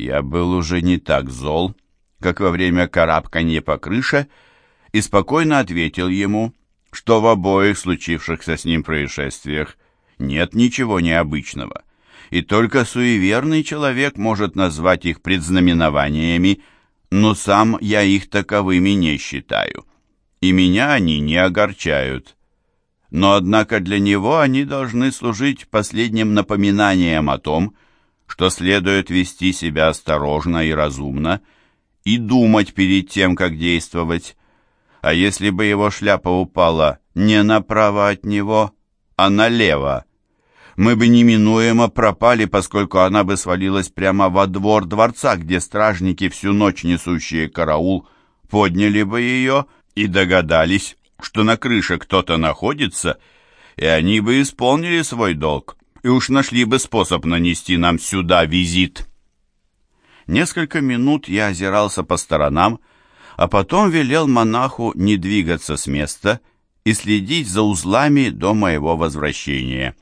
Я был уже не так зол, как во время карабканья по крыше, и спокойно ответил ему, что в обоих случившихся с ним происшествиях нет ничего необычного, и только суеверный человек может назвать их предзнаменованиями, но сам я их таковыми не считаю, и меня они не огорчают. Но однако для него они должны служить последним напоминанием о том, что следует вести себя осторожно и разумно, и думать перед тем, как действовать. А если бы его шляпа упала не направо от него, а налево, мы бы неминуемо пропали, поскольку она бы свалилась прямо во двор дворца, где стражники, всю ночь несущие караул, подняли бы ее и догадались, что на крыше кто-то находится, и они бы исполнили свой долг, и уж нашли бы способ нанести нам сюда визит. Несколько минут я озирался по сторонам, а потом велел монаху не двигаться с места и следить за узлами до моего возвращения.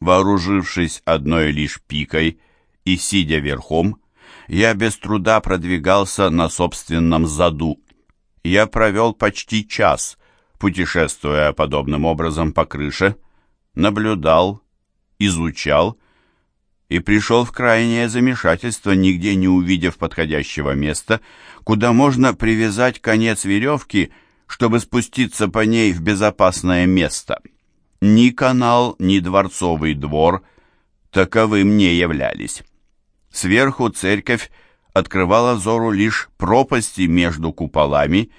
Вооружившись одной лишь пикой и сидя верхом, я без труда продвигался на собственном заду. Я провел почти час, путешествуя подобным образом по крыше, наблюдал, изучал и пришел в крайнее замешательство, нигде не увидев подходящего места, куда можно привязать конец веревки, чтобы спуститься по ней в безопасное место. Ни канал, ни дворцовый двор таковым не являлись. Сверху церковь открывала взору лишь пропасти между куполами,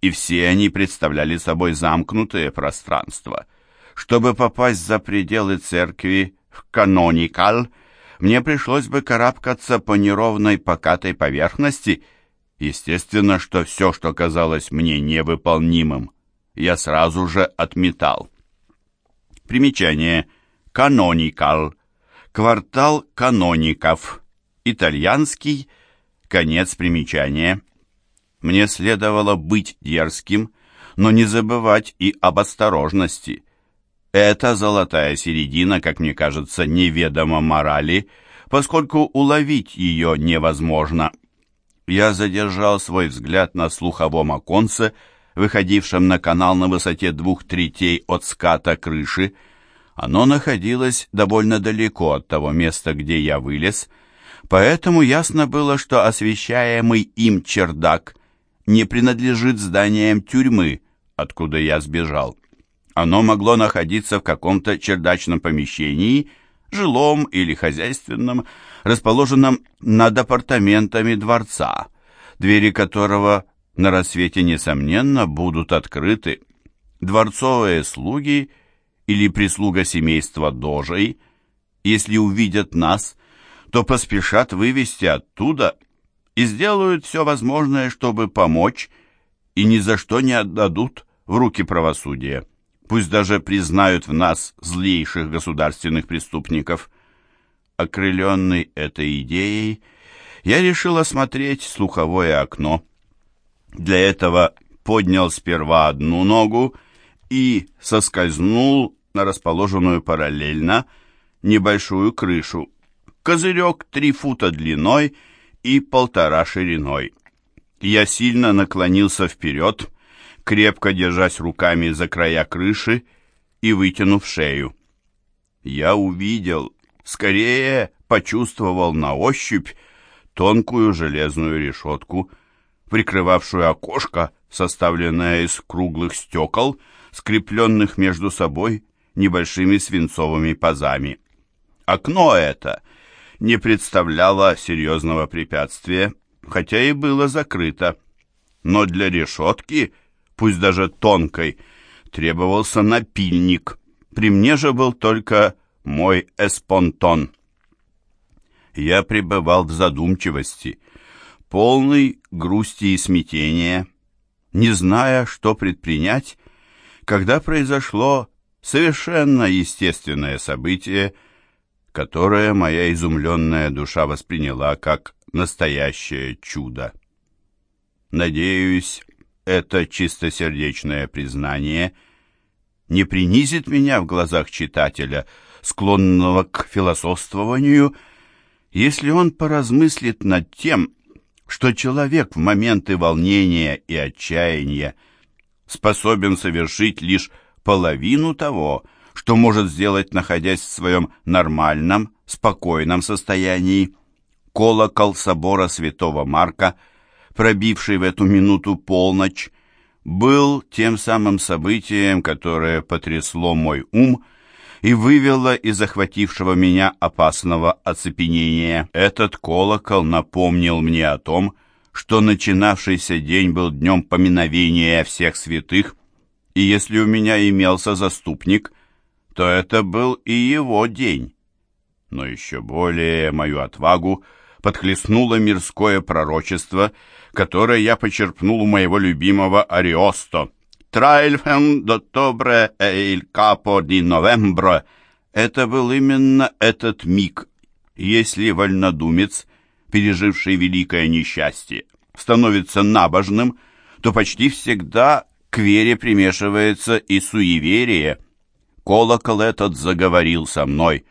и все они представляли собой замкнутые пространства. Чтобы попасть за пределы церкви в Каноникал, мне пришлось бы карабкаться по неровной покатой поверхности. Естественно, что все, что казалось мне невыполнимым, я сразу же отметал. Примечание. Каноникал. Квартал каноников. Итальянский. Конец примечания. Мне следовало быть дерзким, но не забывать и об осторожности. Эта золотая середина, как мне кажется, неведома морали, поскольку уловить ее невозможно. Я задержал свой взгляд на слуховом оконце, выходившем на канал на высоте двух третей от ската крыши. Оно находилось довольно далеко от того места, где я вылез, поэтому ясно было, что освещаемый им чердак не принадлежит зданиям тюрьмы, откуда я сбежал. Оно могло находиться в каком-то чердачном помещении, жилом или хозяйственном, расположенном над апартаментами дворца, двери которого на рассвете, несомненно, будут открыты. Дворцовые слуги или прислуга семейства дожей, если увидят нас, то поспешат вывести оттуда и сделают все возможное, чтобы помочь, и ни за что не отдадут в руки правосудия пусть даже признают в нас злейших государственных преступников. Окрыленный этой идеей, я решил осмотреть слуховое окно. Для этого поднял сперва одну ногу и соскользнул на расположенную параллельно небольшую крышу. Козырек три фута длиной и полтора шириной. Я сильно наклонился вперед, крепко держась руками за края крыши и вытянув шею. Я увидел, скорее почувствовал на ощупь тонкую железную решетку, прикрывавшую окошко, составленное из круглых стекол, скрепленных между собой небольшими свинцовыми пазами. Окно это не представляло серьезного препятствия, хотя и было закрыто, но для решетки – пусть даже тонкой, требовался напильник. При мне же был только мой эспонтон. Я пребывал в задумчивости, полный грусти и смятения, не зная, что предпринять, когда произошло совершенно естественное событие, которое моя изумленная душа восприняла как настоящее чудо. Надеюсь, это чистосердечное признание не принизит меня в глазах читателя, склонного к философствованию, Если он поразмыслит над тем, что человек в моменты волнения и отчаяния способен совершить лишь половину того, что может сделать, находясь в своем нормальном, спокойном состоянии. Колокол собора святого Марка, пробивший в эту минуту полночь, был тем самым событием, которое потрясло мой ум и вывело из захватившего меня опасного оцепенения. Этот колокол напомнил мне о том, что начинавшийся день был днем поминовения всех святых, и если у меня имелся заступник, то это был и его день. Но еще более мою отвагу подхлестнуло мирское пророчество, которое я почерпнул у моего любимого Ариосто. «Трайльфен доттобре эйль капо ди новембро» Это был именно этот миг, если вольнодумец, переживший великое несчастье, становится набожным, то почти всегда к вере примешивается и суеверие. Колокол этот заговорил со мной.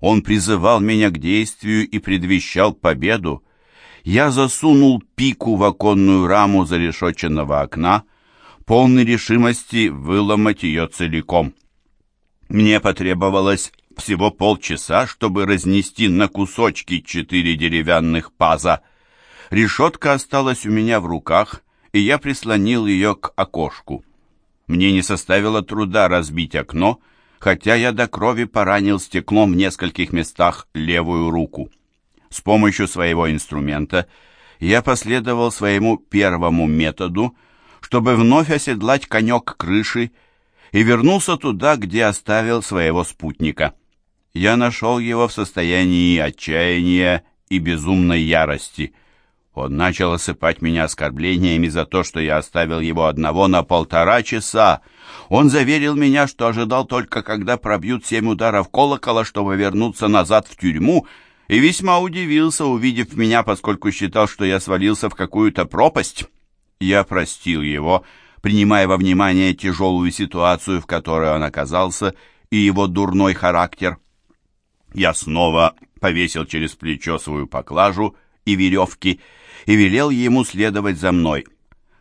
Он призывал меня к действию и предвещал победу. Я засунул пику в оконную раму зарешоченного окна, полной решимости выломать ее целиком. Мне потребовалось всего полчаса, чтобы разнести на кусочки четыре деревянных паза. Решетка осталась у меня в руках, и я прислонил ее к окошку. Мне не составило труда разбить окно, хотя я до крови поранил стеклом в нескольких местах левую руку. С помощью своего инструмента я последовал своему первому методу, чтобы вновь оседлать конек крыши и вернулся туда, где оставил своего спутника. Я нашел его в состоянии отчаяния и безумной ярости. Он начал осыпать меня оскорблениями за то, что я оставил его одного на полтора часа. Он заверил меня, что ожидал только, когда пробьют семь ударов колокола, чтобы вернуться назад в тюрьму, и весьма удивился, увидев меня, поскольку считал, что я свалился в какую-то пропасть. Я простил его, принимая во внимание тяжелую ситуацию, в которой он оказался, и его дурной характер. Я снова повесил через плечо свою поклажу и веревки и велел ему следовать за мной.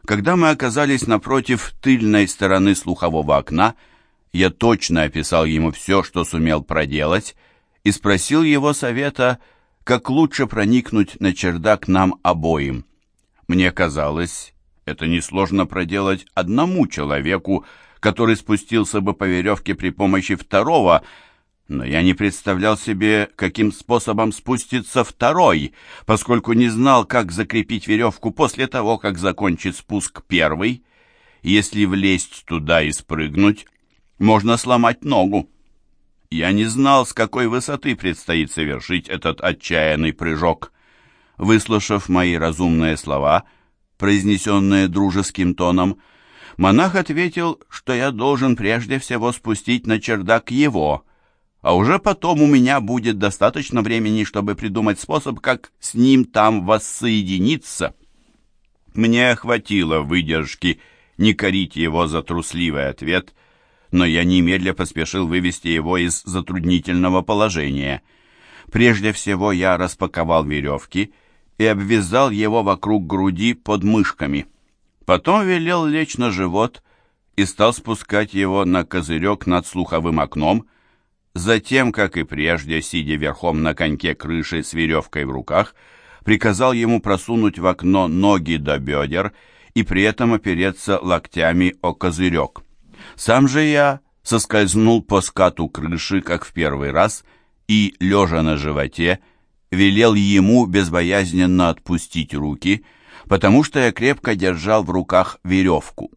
Когда мы оказались напротив тыльной стороны слухового окна, я точно описал ему все, что сумел проделать, и спросил его совета, как лучше проникнуть на чердак нам обоим. Мне казалось, это несложно проделать одному человеку, который спустился бы по веревке при помощи второго, но я не представлял себе, каким способом спуститься второй, поскольку не знал, как закрепить веревку после того, как закончит спуск первый. Если влезть туда и спрыгнуть, можно сломать ногу. Я не знал, с какой высоты предстоит совершить этот отчаянный прыжок. Выслушав мои разумные слова, произнесенные дружеским тоном, монах ответил, что я должен прежде всего спустить на чердак его, а уже потом у меня будет достаточно времени, чтобы придумать способ, как с ним там воссоединиться. Мне хватило выдержки не корить его за трусливый ответ, но я немедля поспешил вывести его из затруднительного положения. Прежде всего я распаковал веревки и обвязал его вокруг груди под мышками. Потом велел лечь на живот и стал спускать его на козырек над слуховым окном, Затем, как и прежде, сидя верхом на коньке крыши с веревкой в руках, приказал ему просунуть в окно ноги до бедер и при этом опереться локтями о козырек. Сам же я соскользнул по скату крыши, как в первый раз, и, лежа на животе, велел ему безбоязненно отпустить руки, потому что я крепко держал в руках веревку.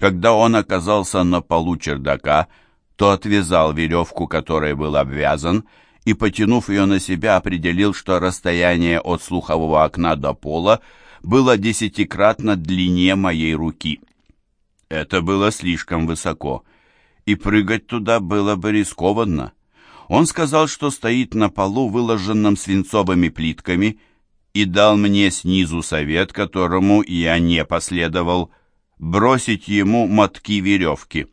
Когда он оказался на полу чердака, то отвязал веревку, которой был обвязан, и, потянув ее на себя, определил, что расстояние от слухового окна до пола было десятикратно длине моей руки. Это было слишком высоко, и прыгать туда было бы рискованно. Он сказал, что стоит на полу, выложенном свинцовыми плитками, и дал мне снизу совет, которому я не последовал, бросить ему мотки веревки.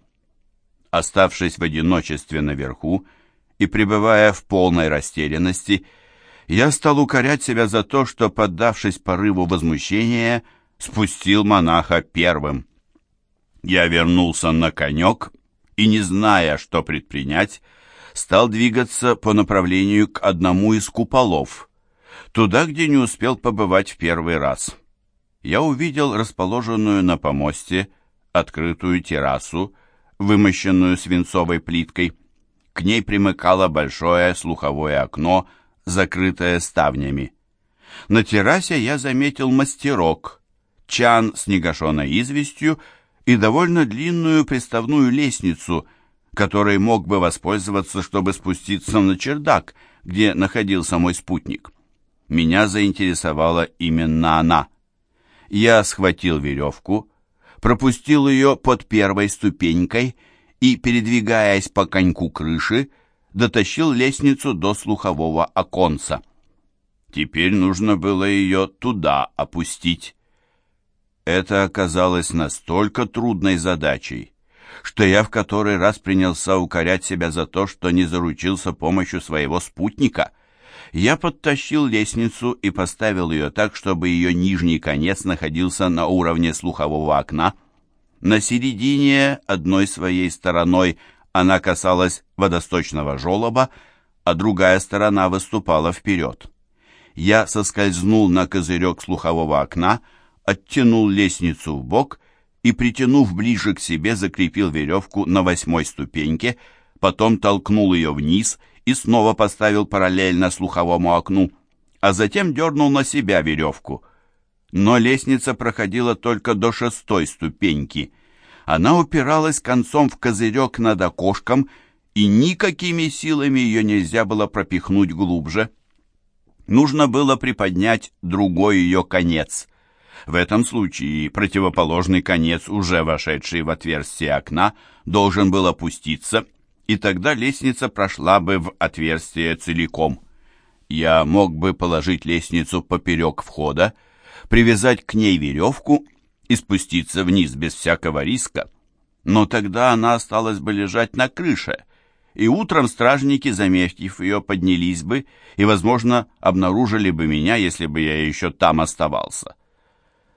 Оставшись в одиночестве наверху и пребывая в полной растерянности, Я стал укорять себя за то, что, поддавшись порыву возмущения, спустил монаха первым. Я вернулся на конек и, не зная, что предпринять, стал двигаться по направлению к одному из куполов, туда, где не успел побывать в первый раз. Я увидел расположенную на помосте открытую террасу, вымощенную свинцовой плиткой. К ней примыкало большое слуховое окно, закрытое ставнями. На террасе я заметил мастерок, чан с негашенной известью и довольно длинную приставную лестницу, которой мог бы воспользоваться, чтобы спуститься на чердак, где находился мой спутник. Меня заинтересовала именно она. Я схватил веревку, пропустил ее под первой ступенькой и, передвигаясь по коньку крыши, дотащил лестницу до слухового оконца. Теперь нужно было ее туда опустить. Это оказалось настолько трудной задачей, что я в который раз принялся укорять себя за то, что не заручился помощью своего спутника. Я подтащил лестницу и поставил ее так, чтобы ее нижний конец находился на уровне слухового окна. На середине одной своей стороной она касалась водосточного желоба, а другая сторона выступала вперед. Я соскользнул на козырек слухового окна, оттянул лестницу в бок и, притянув ближе к себе, закрепил веревку на восьмой ступеньке, потом толкнул ее вниз и снова поставил параллельно слуховому окну, а затем дернул на себя веревку. Но лестница проходила только до шестой ступеньки. Она упиралась концом в козырек над окошком, и никакими силами ее нельзя было пропихнуть глубже. Нужно было приподнять другой ее конец. В этом случае противоположный конец, уже вошедший в отверстие окна, должен был опуститься, и тогда лестница прошла бы в отверстие целиком. Я мог бы положить лестницу поперек входа, привязать к ней веревку и спуститься вниз без всякого риска. Но тогда она осталась бы лежать на крыше, и утром стражники, заметив ее, поднялись бы и, возможно, обнаружили бы меня, если бы я еще там оставался.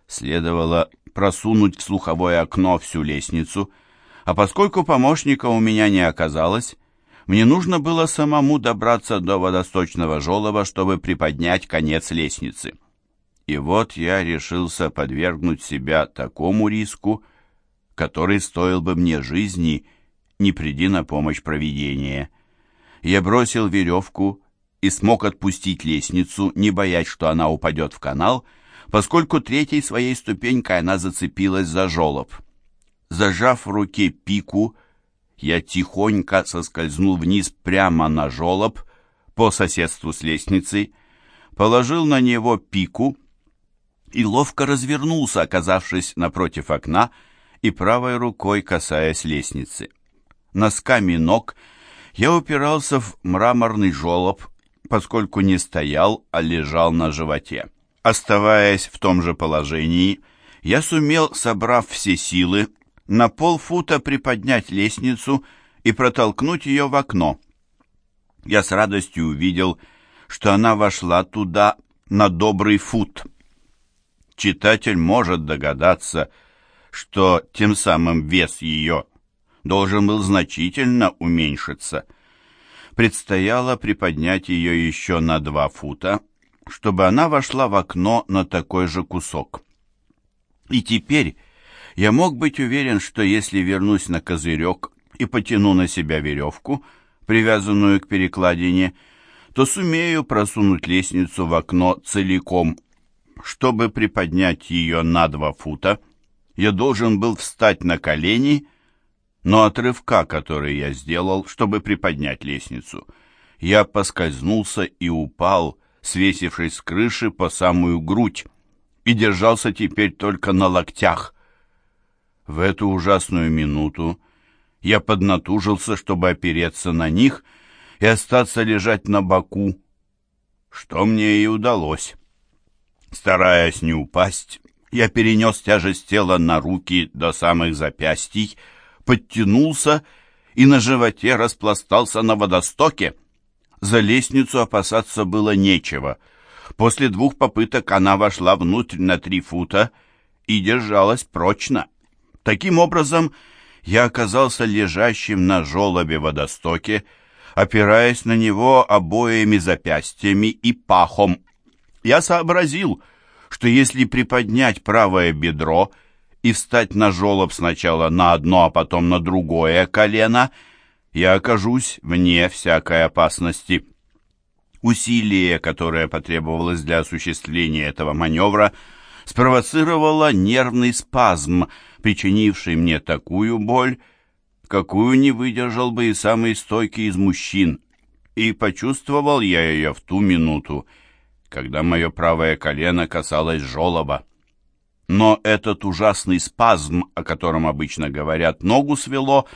Следовало просунуть в слуховое окно всю лестницу, а поскольку помощника у меня не оказалось, мне нужно было самому добраться до водосточного желоба, чтобы приподнять конец лестницы. И вот я решился подвергнуть себя такому риску, который стоил бы мне жизни, не приди на помощь провидения. Я бросил веревку и смог отпустить лестницу, не боясь, что она упадет в канал, поскольку третьей своей ступенькой она зацепилась за жолоб. Зажав в руке пику, я тихонько соскользнул вниз прямо на жолоб по соседству с лестницей, положил на него пику и ловко развернулся, оказавшись напротив окна и правой рукой касаясь лестницы. Носками ног я упирался в мраморный жолоб, поскольку не стоял, а лежал на животе. Оставаясь в том же положении, я сумел, собрав все силы, на полфута приподнять лестницу и протолкнуть ее в окно. Я с радостью увидел, что она вошла туда на добрый фут. Читатель может догадаться, что тем самым вес ее должен был значительно уменьшиться. Предстояло приподнять ее еще на два фута, чтобы она вошла в окно на такой же кусок. И теперь я мог быть уверен, что если вернусь на козырек и потяну на себя веревку, привязанную к перекладине, то сумею просунуть лестницу в окно целиком. Чтобы приподнять ее на два фута, я должен был встать на колени, но от рывка, который я сделал, чтобы приподнять лестницу, я поскользнулся и упал, свесившись с крыши по самую грудь, и держался теперь только на локтях. В эту ужасную минуту я поднатужился, чтобы опереться на них и остаться лежать на боку, что мне и удалось. Стараясь не упасть, я перенес тяжесть тела на руки до самых запястий, подтянулся и на животе распластался на водостоке. За лестницу опасаться было нечего. После двух попыток она вошла внутрь на три фута и держалась прочно. Таким образом, я оказался лежащим на желобе водостоке, опираясь на него обоими запястьями и пахом. Я сообразил, что если приподнять правое бедро и встать на желоб сначала на одно, а потом на другое колено, я окажусь вне всякой опасности. Усилие, которое потребовалось для осуществления этого маневра, спровоцировало нервный спазм, причинивший мне такую боль, какую не выдержал бы и самый стойкий из мужчин. И почувствовал я ее в ту минуту, когда мое правое колено касалось жолоба. Но этот ужасный спазм, о котором обычно говорят, ногу свело,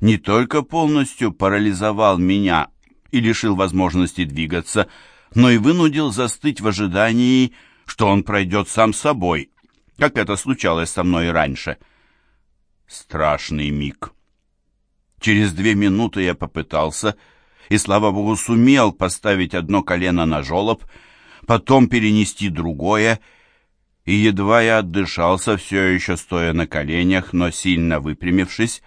не только полностью парализовал меня и лишил возможности двигаться, но и вынудил застыть в ожидании, что он пройдет сам собой, как это случалось со мной раньше. Страшный миг. Через две минуты я попытался, и, слава богу, сумел поставить одно колено на жолоб, потом перенести другое, и едва я отдышался, все еще стоя на коленях, но сильно выпрямившись,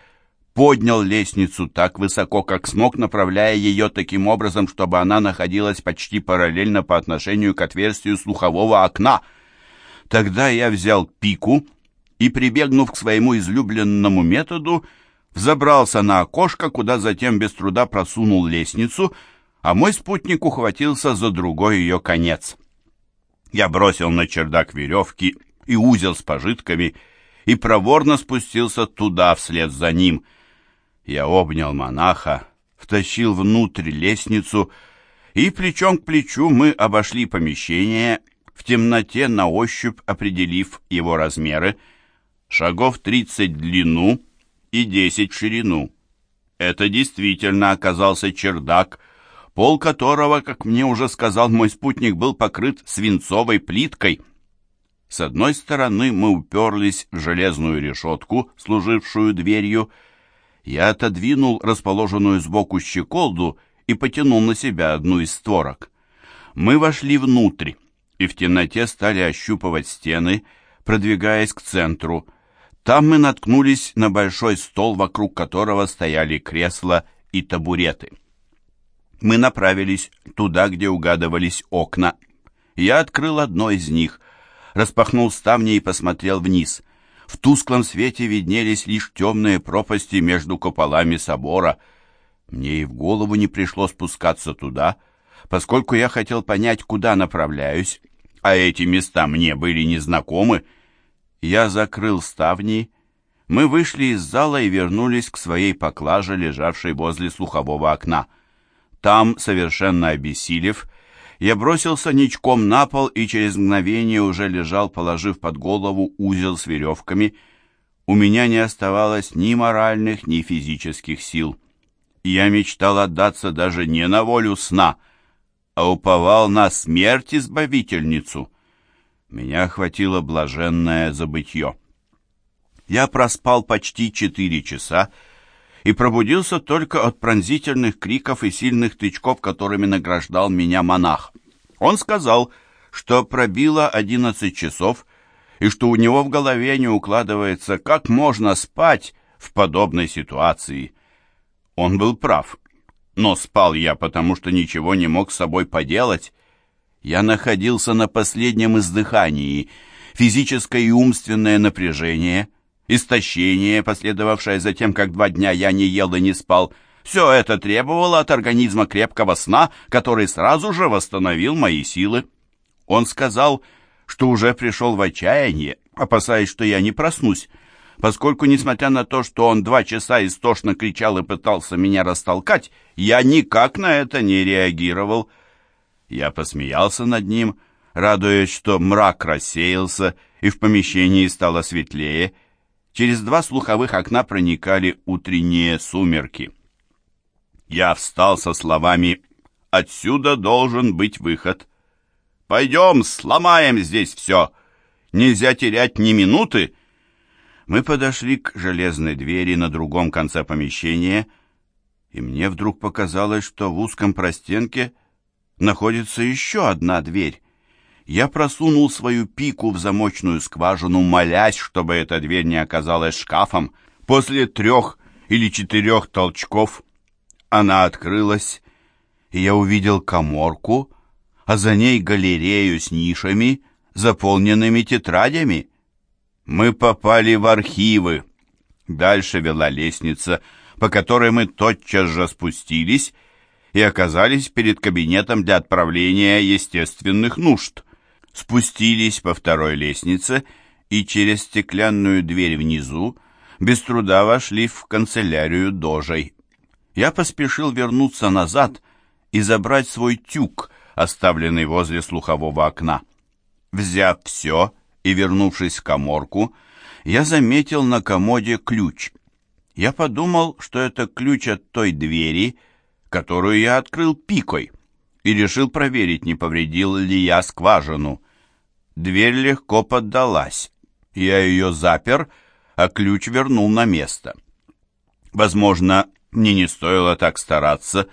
поднял лестницу так высоко, как смог, направляя ее таким образом, чтобы она находилась почти параллельно по отношению к отверстию слухового окна. Тогда я взял пику и, прибегнув к своему излюбленному методу, взобрался на окошко, куда затем без труда просунул лестницу, а мой спутник ухватился за другой ее конец. Я бросил на чердак веревки и узел с пожитками и проворно спустился туда вслед за ним. Я обнял монаха, втащил внутрь лестницу, и плечом к плечу мы обошли помещение, в темноте на ощупь определив его размеры, шагов тридцать в длину и десять в ширину. Это действительно оказался чердак, пол которого, как мне уже сказал мой спутник, был покрыт свинцовой плиткой. С одной стороны мы уперлись в железную решетку, служившую дверью. Я отодвинул расположенную сбоку щеколду и потянул на себя одну из створок. Мы вошли внутрь и в темноте стали ощупывать стены, продвигаясь к центру. Там мы наткнулись на большой стол, вокруг которого стояли кресла и табуреты. Мы направились туда, где угадывались окна. Я открыл одно из них, распахнул ставни и посмотрел вниз. В тусклом свете виднелись лишь темные пропасти между куполами собора. Мне и в голову не пришло спускаться туда, поскольку я хотел понять, куда направляюсь, а эти места мне были незнакомы. Я закрыл ставни, мы вышли из зала и вернулись к своей поклаже, лежавшей возле слухового окна. Там, совершенно обессилев, я бросился ничком на пол и через мгновение уже лежал, положив под голову узел с веревками. У меня не оставалось ни моральных, ни физических сил. Я мечтал отдаться даже не на волю сна, а уповал на смерть-избавительницу. Меня охватило блаженное забытье. Я проспал почти четыре часа, и пробудился только от пронзительных криков и сильных тычков, которыми награждал меня монах. Он сказал, что пробило одиннадцать часов, и что у него в голове не укладывается, как можно спать в подобной ситуации. Он был прав, но спал я, потому что ничего не мог с собой поделать. Я находился на последнем издыхании, физическое и умственное напряжение — истощение, последовавшее за тем, как два дня я не ел и не спал, все это требовало от организма крепкого сна, который сразу же восстановил мои силы. Он сказал, что уже пришел в отчаяние, опасаясь, что я не проснусь, поскольку, несмотря на то, что он два часа истошно кричал и пытался меня растолкать, я никак на это не реагировал. Я посмеялся над ним, радуясь, что мрак рассеялся и в помещении стало светлее, Через два слуховых окна проникали утренние сумерки. Я встал со словами «Отсюда должен быть выход». «Пойдем, сломаем здесь все! Нельзя терять ни минуты!» Мы подошли к железной двери на другом конце помещения, и мне вдруг показалось, что в узком простенке находится еще одна дверь. Я просунул свою пику в замочную скважину, молясь, чтобы эта дверь не оказалась шкафом. После трех или четырех толчков она открылась, и я увидел коморку, а за ней галерею с нишами, заполненными тетрадями. Мы попали в архивы. Дальше вела лестница, по которой мы тотчас же спустились и оказались перед кабинетом для отправления естественных нужд спустились по второй лестнице и через стеклянную дверь внизу без труда вошли в канцелярию дожей. Я поспешил вернуться назад и забрать свой тюк, оставленный возле слухового окна. Взяв все и вернувшись в коморку, я заметил на комоде ключ. Я подумал, что это ключ от той двери, которую я открыл пикой, и решил проверить, не повредил ли я скважину. Дверь легко поддалась. Я ее запер, а ключ вернул на место. Возможно, мне не стоило так стараться,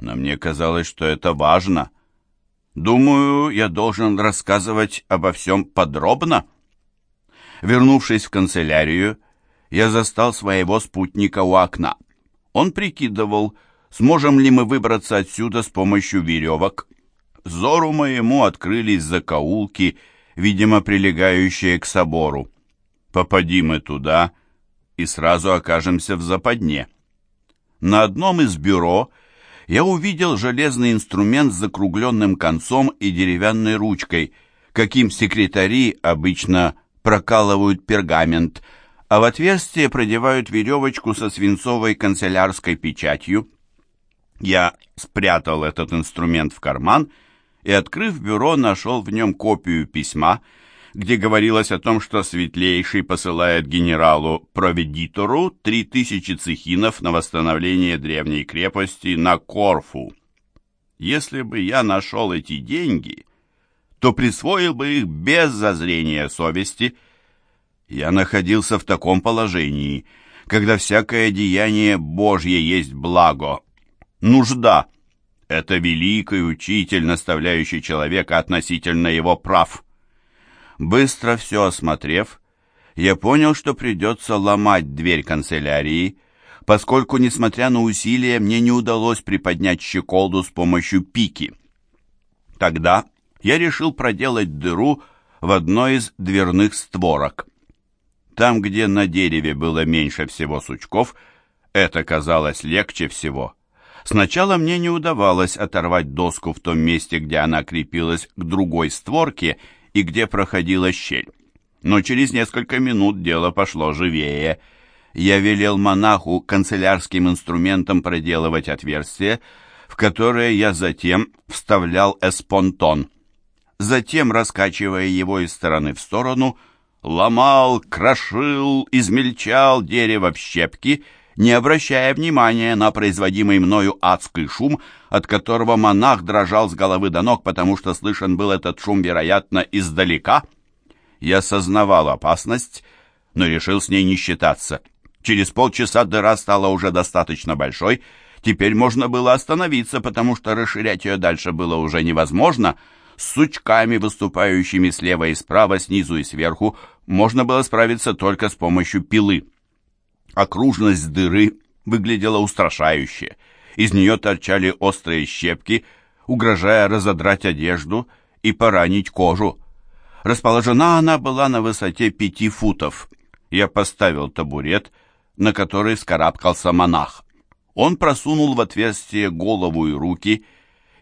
но мне казалось, что это важно. Думаю, я должен рассказывать обо всем подробно. Вернувшись в канцелярию, я застал своего спутника у окна. Он прикидывал, сможем ли мы выбраться отсюда с помощью веревок. Зору моему открылись закоулки видимо, прилегающие к собору. Попади мы туда, и сразу окажемся в западне. На одном из бюро я увидел железный инструмент с закругленным концом и деревянной ручкой, каким секретари обычно прокалывают пергамент, а в отверстие продевают веревочку со свинцовой канцелярской печатью. Я спрятал этот инструмент в карман и, открыв бюро, нашел в нем копию письма, где говорилось о том, что Светлейший посылает генералу Проведитору три тысячи цехинов на восстановление древней крепости на Корфу. Если бы я нашел эти деньги, то присвоил бы их без зазрения совести. Я находился в таком положении, когда всякое деяние Божье есть благо. Нужда — это великий учитель, наставляющий человека относительно его прав. Быстро все осмотрев, я понял, что придется ломать дверь канцелярии, поскольку, несмотря на усилия, мне не удалось приподнять щеколду с помощью пики. Тогда я решил проделать дыру в одной из дверных створок. Там, где на дереве было меньше всего сучков, это казалось легче всего — Сначала мне не удавалось оторвать доску в том месте, где она крепилась к другой створке и где проходила щель. Но через несколько минут дело пошло живее. Я велел монаху канцелярским инструментом проделывать отверстие, в которое я затем вставлял эспонтон. Затем, раскачивая его из стороны в сторону, ломал, крошил, измельчал дерево в щепки — не обращая внимания на производимый мною адский шум, от которого монах дрожал с головы до ног, потому что слышен был этот шум, вероятно, издалека. Я сознавал опасность, но решил с ней не считаться. Через полчаса дыра стала уже достаточно большой, теперь можно было остановиться, потому что расширять ее дальше было уже невозможно. С сучками, выступающими слева и справа, снизу и сверху, можно было справиться только с помощью пилы. Окружность дыры выглядела устрашающе. Из нее торчали острые щепки, угрожая разодрать одежду и поранить кожу. Расположена она была на высоте пяти футов. Я поставил табурет, на который скарабкался монах. Он просунул в отверстие голову и руки,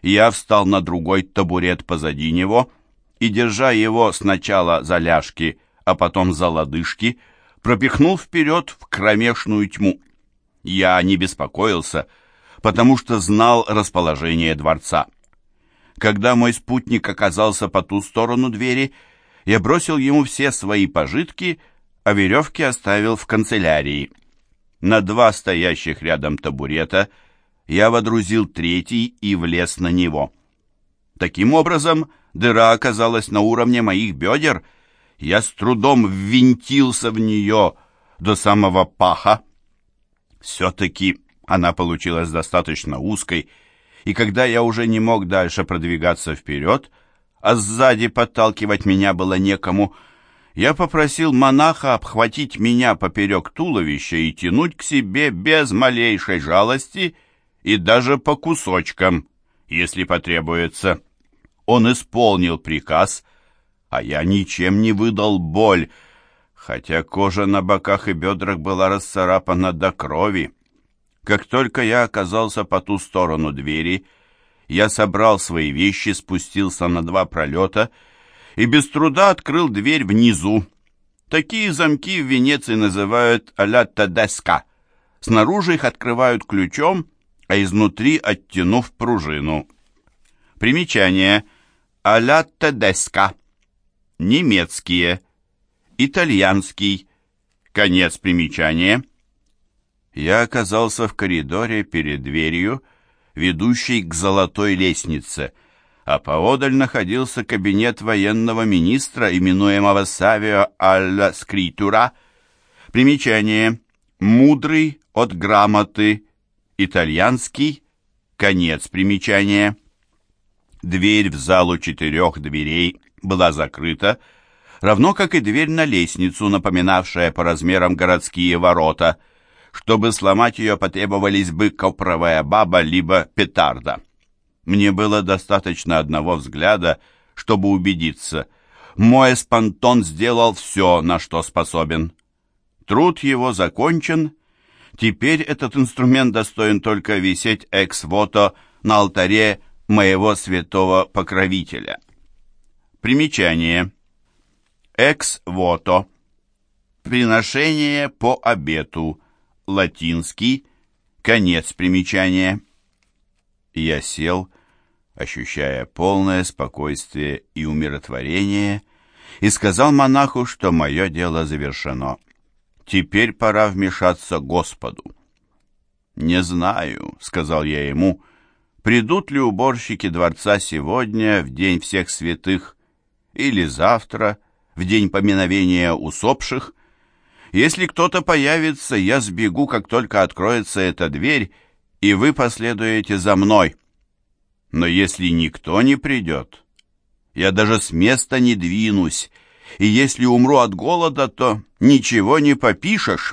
я встал на другой табурет позади него и, держа его сначала за ляжки, а потом за лодыжки, пропихнул вперед в кромешную тьму. Я не беспокоился, потому что знал расположение дворца. Когда мой спутник оказался по ту сторону двери, я бросил ему все свои пожитки, а веревки оставил в канцелярии. На два стоящих рядом табурета я водрузил третий и влез на него. Таким образом, дыра оказалась на уровне моих бедер — я с трудом ввинтился в нее до самого паха. Все-таки Она получилась достаточно узкой, и когда я уже не мог дальше продвигаться вперед, а сзади подталкивать меня было некому, я попросил монаха обхватить меня поперек туловища и тянуть к себе без малейшей жалости и даже по кусочкам, если потребуется. Он исполнил приказ, а я ничем не выдал боль, хотя кожа на боках и бедрах была расцарапана до крови. Как только я оказался по ту сторону двери, я собрал свои вещи, спустился на два пролета и без труда открыл дверь внизу. Такие замки в Венеции называют «аля тедеска». Снаружи их открывают ключом, а изнутри оттянув пружину. Примечание «аля тедеска». Немецкие. Итальянский. Конец примечания. Я оказался в коридоре перед дверью, ведущей к золотой лестнице, а поодаль находился кабинет военного министра, именуемого Савио Алла Скритура. Примечание. Мудрый от грамоты. Итальянский. Конец примечания. Дверь в залу четырех дверей была закрыта, равно как и дверь на лестницу, напоминавшая по размерам городские ворота – чтобы сломать ее, потребовались бы копровая баба либо петарда. Мне было достаточно одного взгляда, чтобы убедиться. Мой эспантон сделал все, на что способен. Труд его закончен. Теперь этот инструмент достоин только висеть экс-вото на алтаре моего святого покровителя. Примечание. Экс-вото. Приношение по обету латинский, конец примечания. Я сел, ощущая полное спокойствие и умиротворение, и сказал монаху, что мое дело завершено. Теперь пора вмешаться Господу. «Не знаю», — сказал я ему, — «придут ли уборщики дворца сегодня, в день всех святых, или завтра, в день поминовения усопших, если кто-то появится, я сбегу, как только откроется эта дверь, и вы последуете за мной. Но если никто не придет, я даже с места не двинусь, и если умру от голода, то ничего не попишешь».